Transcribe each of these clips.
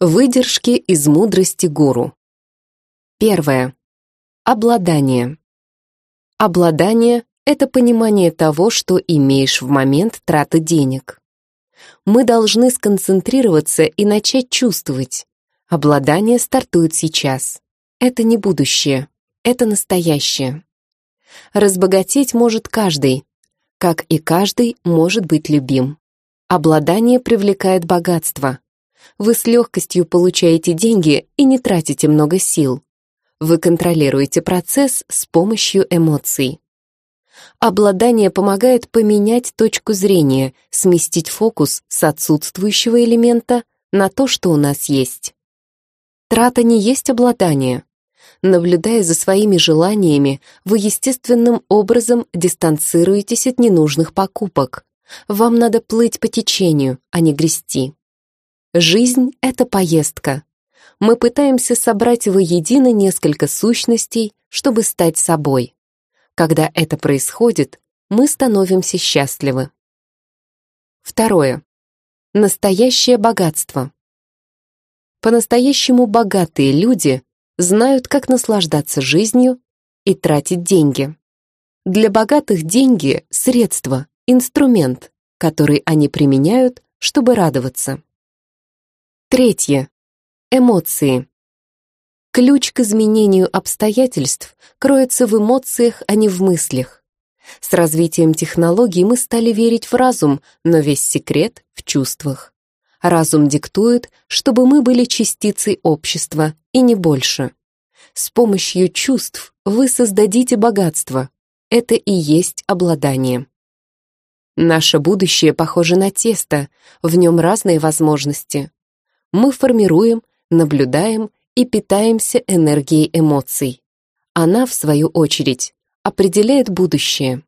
Выдержки из мудрости гуру. Первое. Обладание. Обладание — это понимание того, что имеешь в момент траты денег. Мы должны сконцентрироваться и начать чувствовать. Обладание стартует сейчас. Это не будущее, это настоящее. Разбогатеть может каждый, как и каждый может быть любим. Обладание привлекает богатство — вы с легкостью получаете деньги и не тратите много сил. Вы контролируете процесс с помощью эмоций. Обладание помогает поменять точку зрения, сместить фокус с отсутствующего элемента на то, что у нас есть. Трата не есть обладание. Наблюдая за своими желаниями, вы естественным образом дистанцируетесь от ненужных покупок. Вам надо плыть по течению, а не грести. Жизнь — это поездка. Мы пытаемся собрать воедино несколько сущностей, чтобы стать собой. Когда это происходит, мы становимся счастливы. Второе. Настоящее богатство. По-настоящему богатые люди знают, как наслаждаться жизнью и тратить деньги. Для богатых деньги — средство, инструмент, который они применяют, чтобы радоваться. Третье. Эмоции. Ключ к изменению обстоятельств кроется в эмоциях, а не в мыслях. С развитием технологий мы стали верить в разум, но весь секрет в чувствах. Разум диктует, чтобы мы были частицей общества, и не больше. С помощью чувств вы создадите богатство. Это и есть обладание. Наше будущее похоже на тесто, в нем разные возможности мы формируем, наблюдаем и питаемся энергией эмоций. Она, в свою очередь, определяет будущее.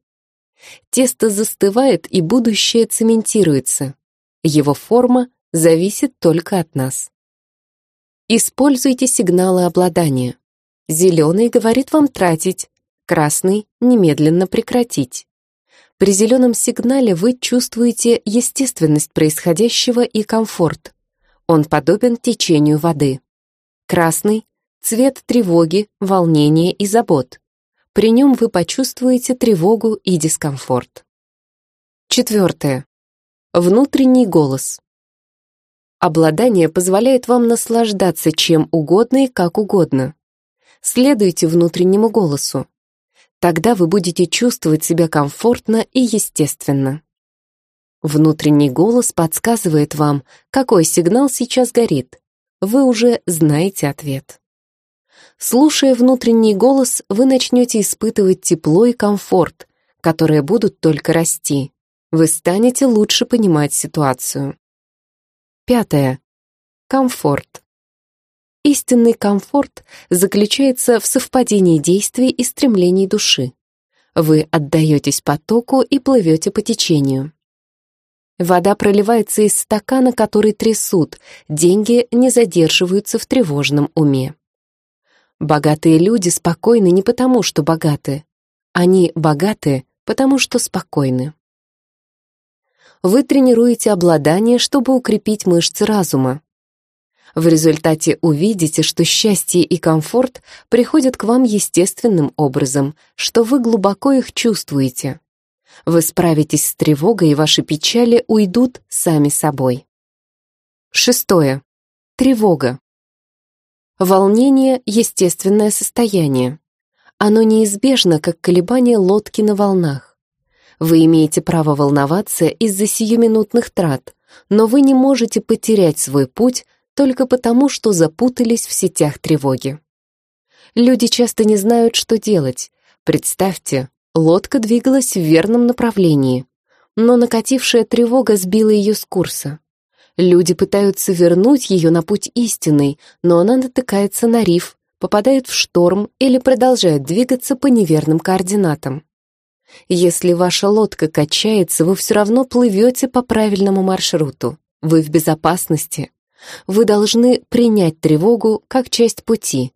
Тесто застывает, и будущее цементируется. Его форма зависит только от нас. Используйте сигналы обладания. Зеленый говорит вам тратить, красный — немедленно прекратить. При зеленом сигнале вы чувствуете естественность происходящего и комфорт. Он подобен течению воды. Красный — цвет тревоги, волнения и забот. При нем вы почувствуете тревогу и дискомфорт. Четвертое. Внутренний голос. Обладание позволяет вам наслаждаться чем угодно и как угодно. Следуйте внутреннему голосу. Тогда вы будете чувствовать себя комфортно и естественно. Внутренний голос подсказывает вам, какой сигнал сейчас горит. Вы уже знаете ответ. Слушая внутренний голос, вы начнете испытывать тепло и комфорт, которые будут только расти. Вы станете лучше понимать ситуацию. Пятое. Комфорт. Истинный комфорт заключается в совпадении действий и стремлений души. Вы отдаетесь потоку и плывете по течению. Вода проливается из стакана, который трясут, деньги не задерживаются в тревожном уме. Богатые люди спокойны не потому, что богаты. Они богаты, потому что спокойны. Вы тренируете обладание, чтобы укрепить мышцы разума. В результате увидите, что счастье и комфорт приходят к вам естественным образом, что вы глубоко их чувствуете. Вы справитесь с тревогой, и ваши печали уйдут сами собой. Шестое. Тревога. Волнение — естественное состояние. Оно неизбежно, как колебание лодки на волнах. Вы имеете право волноваться из-за сиюминутных трат, но вы не можете потерять свой путь только потому, что запутались в сетях тревоги. Люди часто не знают, что делать. Представьте, Лодка двигалась в верном направлении, но накатившая тревога сбила ее с курса. Люди пытаются вернуть ее на путь истинный, но она натыкается на риф, попадает в шторм или продолжает двигаться по неверным координатам. Если ваша лодка качается, вы все равно плывете по правильному маршруту. Вы в безопасности. Вы должны принять тревогу как часть пути.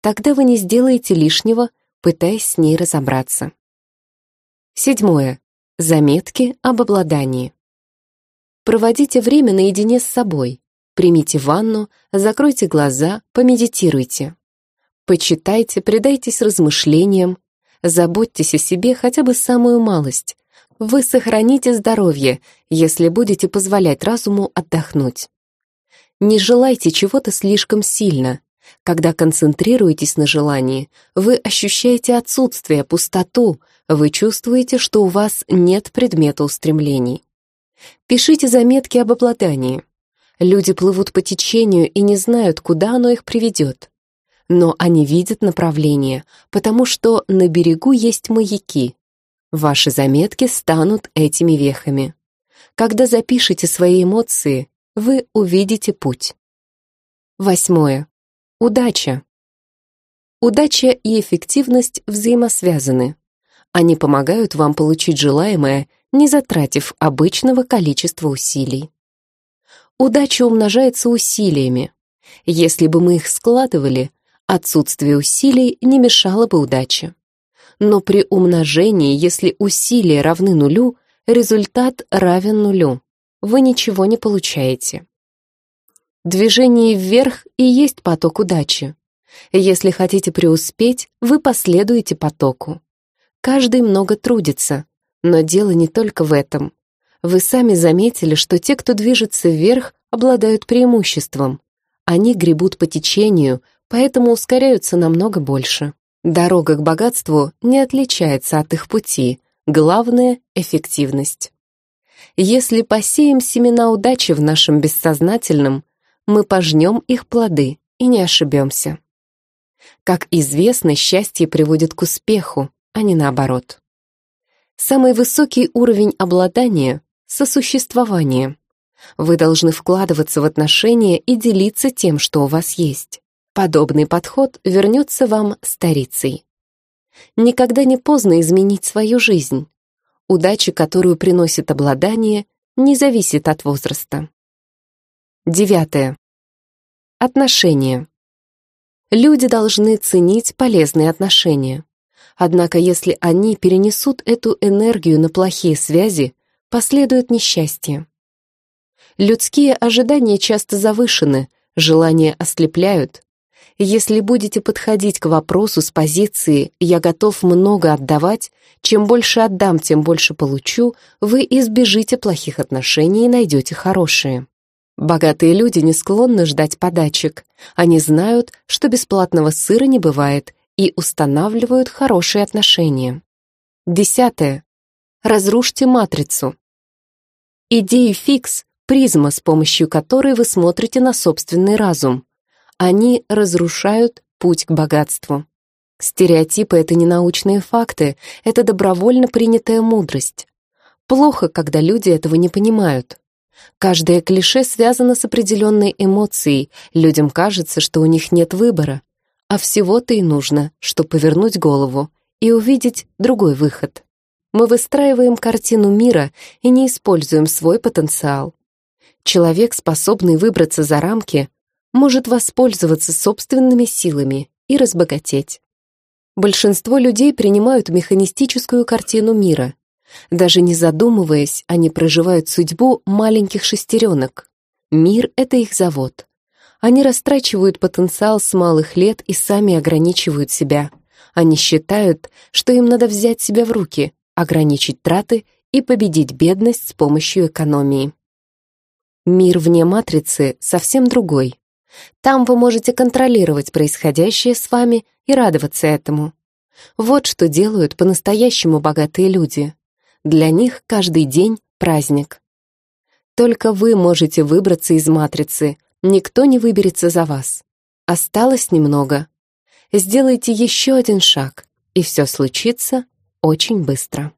Тогда вы не сделаете лишнего, пытаясь с ней разобраться. Седьмое. Заметки об обладании. Проводите время наедине с собой. примите ванну, закройте глаза, помедитируйте. Почитайте, предайтесь размышлениям, заботьтесь о себе хотя бы самую малость. Вы сохраните здоровье, если будете позволять разуму отдохнуть. Не желайте чего-то слишком сильно. Когда концентрируетесь на желании, вы ощущаете отсутствие, пустоту, вы чувствуете, что у вас нет предмета устремлений. Пишите заметки об обладании. Люди плывут по течению и не знают, куда оно их приведет но они видят направление, потому что на берегу есть маяки. Ваши заметки станут этими вехами. Когда запишете свои эмоции, вы увидите путь. Восьмое. Удача. Удача и эффективность взаимосвязаны. Они помогают вам получить желаемое, не затратив обычного количества усилий. Удача умножается усилиями. Если бы мы их складывали, Отсутствие усилий не мешало бы удаче. Но при умножении, если усилия равны нулю, результат равен нулю. Вы ничего не получаете. Движение вверх и есть поток удачи. Если хотите преуспеть, вы последуете потоку. Каждый много трудится, но дело не только в этом. Вы сами заметили, что те, кто движется вверх, обладают преимуществом. Они гребут по течению, поэтому ускоряются намного больше. Дорога к богатству не отличается от их пути, главное — эффективность. Если посеем семена удачи в нашем бессознательном, мы пожнем их плоды и не ошибемся. Как известно, счастье приводит к успеху, а не наоборот. Самый высокий уровень обладания — сосуществование. Вы должны вкладываться в отношения и делиться тем, что у вас есть. Подобный подход вернется вам старицей. Никогда не поздно изменить свою жизнь. Удача, которую приносит обладание, не зависит от возраста. Девятое. Отношения. Люди должны ценить полезные отношения. Однако если они перенесут эту энергию на плохие связи, последует несчастье. Людские ожидания часто завышены, желания ослепляют, если будете подходить к вопросу с позиции «я готов много отдавать», чем больше отдам, тем больше получу, вы избежите плохих отношений и найдете хорошие. Богатые люди не склонны ждать подачек. Они знают, что бесплатного сыра не бывает, и устанавливают хорошие отношения. Десятое. Разрушьте матрицу. Идеи фикс — призма, с помощью которой вы смотрите на собственный разум. Они разрушают путь к богатству. Стереотипы — это не научные факты, это добровольно принятая мудрость. Плохо, когда люди этого не понимают. Каждое клише связано с определенной эмоцией, людям кажется, что у них нет выбора. А всего-то и нужно, чтобы повернуть голову и увидеть другой выход. Мы выстраиваем картину мира и не используем свой потенциал. Человек, способный выбраться за рамки, может воспользоваться собственными силами и разбогатеть. Большинство людей принимают механистическую картину мира. Даже не задумываясь, они проживают судьбу маленьких шестеренок. Мир — это их завод. Они растрачивают потенциал с малых лет и сами ограничивают себя. Они считают, что им надо взять себя в руки, ограничить траты и победить бедность с помощью экономии. Мир вне матрицы совсем другой. Там вы можете контролировать происходящее с вами и радоваться этому. Вот что делают по-настоящему богатые люди. Для них каждый день — праздник. Только вы можете выбраться из матрицы, никто не выберется за вас. Осталось немного. Сделайте еще один шаг, и все случится очень быстро.